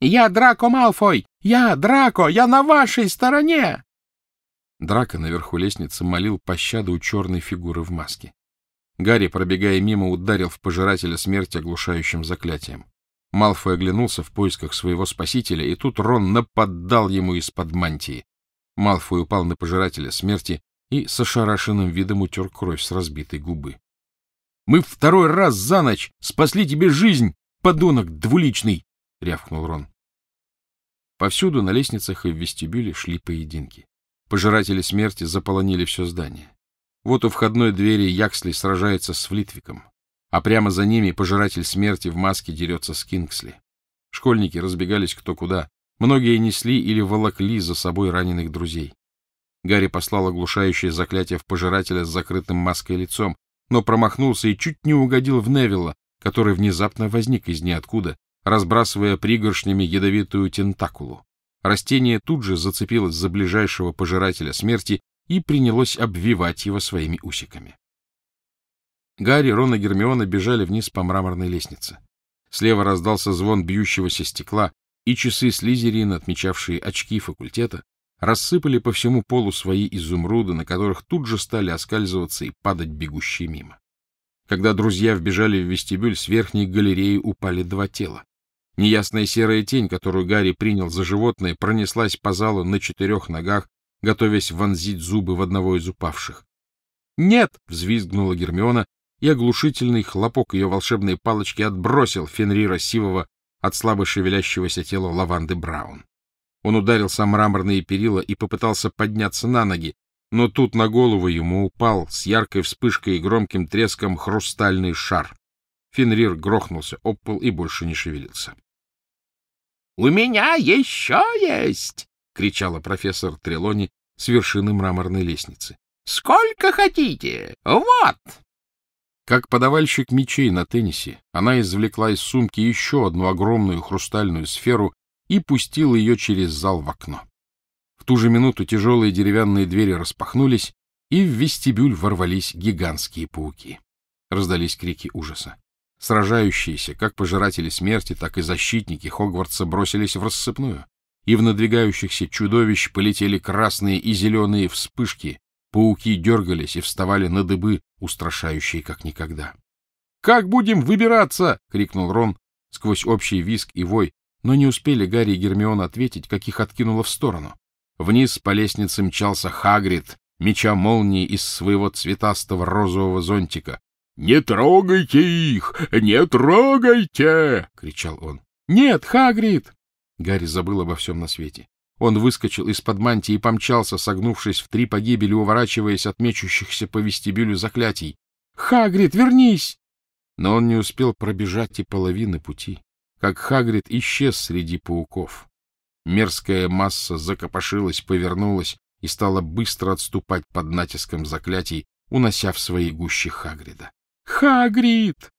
«Я Драко Малфой! Я Драко! Я на вашей стороне!» Драко наверху лестницы молил пощады у черной фигуры в маске. Гарри, пробегая мимо, ударил в пожирателя смерти оглушающим заклятием. Малфой оглянулся в поисках своего спасителя, и тут Рон нападал ему из-под мантии. Малфой упал на пожирателя смерти и с ошарашенным видом утер кровь с разбитой губы. — Мы второй раз за ночь спасли тебе жизнь, подонок двуличный! — рявкнул Рон. Повсюду на лестницах и в вестибюле шли поединки. Пожиратели смерти заполонили все здание. Вот у входной двери Яксли сражается с Флитвиком, а прямо за ними пожиратель смерти в маске дерется с Кингсли. Школьники разбегались кто куда, многие несли или волокли за собой раненых друзей. Гарри послал оглушающее заклятие в пожирателя с закрытым маской лицом, но промахнулся и чуть не угодил в Невилла, который внезапно возник из ниоткуда, разбрасывая пригоршнями ядовитую тентакулу. Растение тут же зацепилось за ближайшего пожирателя смерти и принялось обвивать его своими усиками. Гарри, Рон и Гермиона бежали вниз по мраморной лестнице. Слева раздался звон бьющегося стекла, и часы Слизерина, отмечавшие очки факультета, рассыпали по всему полу свои изумруды, на которых тут же стали оскальзываться и падать бегущие мимо. Когда друзья вбежали в вестибюль, с верхней галереи упали два тела. Неясная серая тень, которую Гарри принял за животное, пронеслась по залу на четырех ногах, готовясь вонзить зубы в одного из упавших. «Нет!» — взвизгнула Гермиона, и оглушительный хлопок ее волшебной палочки отбросил Фенрира Сивого от слабо шевелящегося тела лаванды Браун. Он ударился о мраморные перила и попытался подняться на ноги, но тут на голову ему упал с яркой вспышкой и громким треском хрустальный шар. Фенрир грохнулся об пол и больше не шевелился. — У меня еще есть! — кричала профессор Трелони с вершины мраморной лестницы. — Сколько хотите? Вот! Как подавальщик мечей на теннисе, она извлекла из сумки еще одну огромную хрустальную сферу и пустила ее через зал в окно. В ту же минуту тяжелые деревянные двери распахнулись, и в вестибюль ворвались гигантские пауки. Раздались крики ужаса. Сражающиеся, как пожиратели смерти, так и защитники Хогвартса бросились в рассыпную, и в надвигающихся чудовищ полетели красные и зеленые вспышки, пауки дергались и вставали на дыбы, устрашающие как никогда. — Как будем выбираться? — крикнул Рон сквозь общий визг и вой, но не успели Гарри и Гермиона ответить, как их откинуло в сторону. Вниз по лестнице мчался Хагрид, меча молнии из своего цветастого розового зонтика, «Не трогайте их! Не трогайте!» — кричал он. «Нет, Хагрид!» Гарри забыл обо всем на свете. Он выскочил из-под мантии и помчался, согнувшись в три погибели, уворачиваясь от мечущихся по вестибюлю заклятий. «Хагрид, вернись!» Но он не успел пробежать и половины пути, как Хагрид исчез среди пауков. Мерзкая масса закопошилась, повернулась и стала быстро отступать под натиском заклятий, унося в свои гущи Хагрида. Хагрид!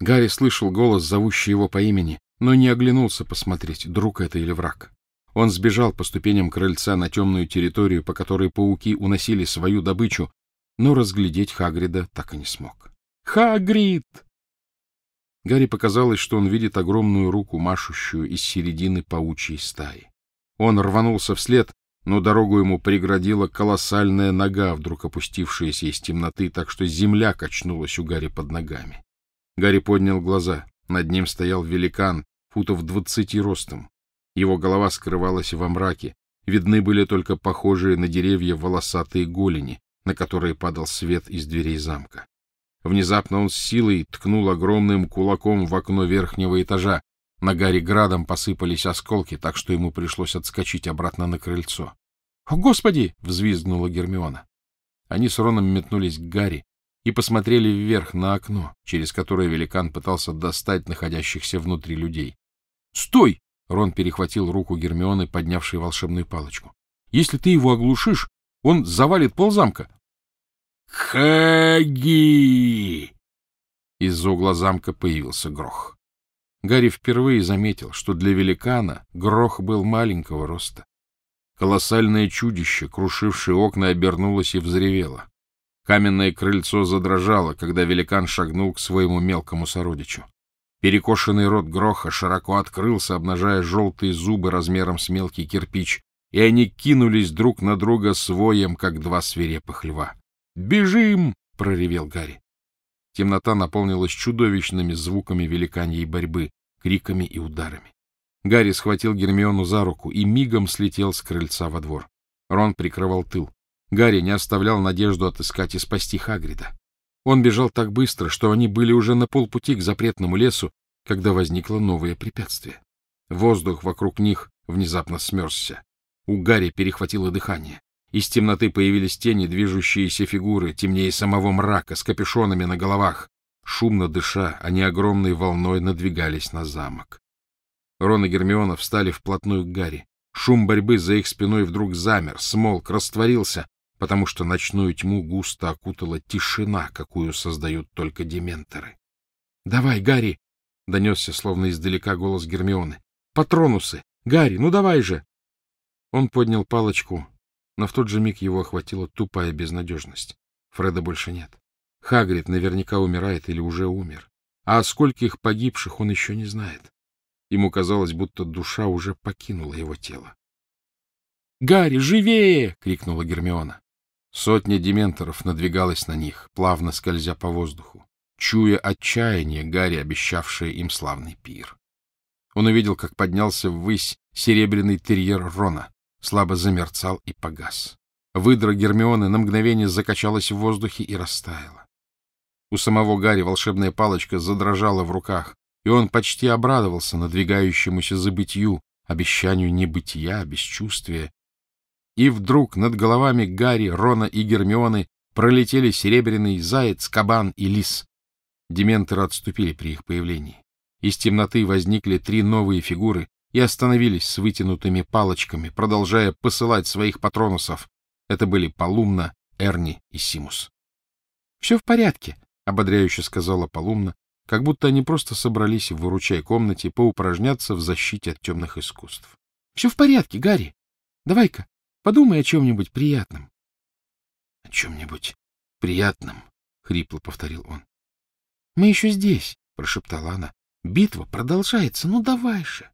Гарри слышал голос, зовущий его по имени, но не оглянулся посмотреть, друг это или враг. Он сбежал по ступеням крыльца на темную территорию, по которой пауки уносили свою добычу, но разглядеть Хагрида так и не смог. «Хагрид!» Гарри показалось, что он видит огромную руку, машущую из середины паучьей стаи. Он рванулся вслед, но дорогу ему преградила колоссальная нога, вдруг опустившаяся из темноты, так что земля качнулась у Гарри под ногами. Гарри поднял глаза. Над ним стоял великан, футов двадцати ростом. Его голова скрывалась во мраке. Видны были только похожие на деревья волосатые голени, на которые падал свет из дверей замка. Внезапно он с силой ткнул огромным кулаком в окно верхнего этажа, на Гарри градом посыпались осколки, так что ему пришлось отскочить обратно на крыльцо. «О, Господи!» — взвизгнула Гермиона. Они с Роном метнулись к Гарри и посмотрели вверх на окно, через которое великан пытался достать находящихся внутри людей. «Стой!» — Рон перехватил руку Гермионы, поднявшей волшебную палочку. «Если ты его оглушишь, он завалит ползамка». «Хаги!» Из-за угла замка появился Грох. Гарри впервые заметил, что для великана грох был маленького роста. Колоссальное чудище, крушившее окна, обернулось и взревело. Каменное крыльцо задрожало, когда великан шагнул к своему мелкому сородичу. Перекошенный рот Гроха широко открылся, обнажая желтые зубы размером с мелкий кирпич, и они кинулись друг на друга своем, как два свирепых льва. «Бежим!» — проревел Гарри. Темнота наполнилась чудовищными звуками великаньей борьбы, криками и ударами. Гарри схватил Гермиону за руку и мигом слетел с крыльца во двор. Рон прикрывал тыл. Гарри не оставлял надежду отыскать и спасти Хагрида. Он бежал так быстро, что они были уже на полпути к запретному лесу, когда возникло новое препятствие. Воздух вокруг них внезапно смерзся. У Гарри перехватило дыхание. Из темноты появились тени, движущиеся фигуры, темнее самого мрака, с капюшонами на головах. Шумно дыша, они огромной волной надвигались на замок. Рон и Гермиона встали вплотную к Гарри. Шум борьбы за их спиной вдруг замер, смолк, растворился, потому что ночную тьму густо окутала тишина, какую создают только дементоры. — Давай, Гарри! — донесся, словно издалека, голос Гермионы. — Патронусы! Гарри, ну давай же! Он поднял палочку, но в тот же миг его охватила тупая безнадежность. Фреда больше нет. Хагрид наверняка умирает или уже умер. А о скольких погибших он еще не знает. Ему казалось, будто душа уже покинула его тело. — Гарри, живее! — крикнула Гермиона. Сотня дементоров надвигалась на них, плавно скользя по воздуху, чуя отчаяние Гарри, обещавшее им славный пир. Он увидел, как поднялся ввысь серебряный терьер Рона, слабо замерцал и погас. Выдра Гермионы на мгновение закачалась в воздухе и растаяла. У самого Гарри волшебная палочка задрожала в руках, и он почти обрадовался надвигающемуся забытью, обещанию небытия, бесчувствия. И вдруг над головами Гарри, Рона и Гермионы пролетели серебряный заяц, кабан и лис. Дементоры отступили при их появлении. Из темноты возникли три новые фигуры и остановились с вытянутыми палочками, продолжая посылать своих патронусов. Это были Полумна, Эрни и Симус. — Все в порядке, — ободряюще сказала Полумна, как будто они просто собрались в выручай комнате поупражняться в защите от темных искусств. — Все в порядке, Гарри. Давай-ка, подумай о чем-нибудь приятном. — О чем-нибудь приятном, — хрипло повторил он. — Мы еще здесь, — прошептала она. — Битва продолжается, ну давай же.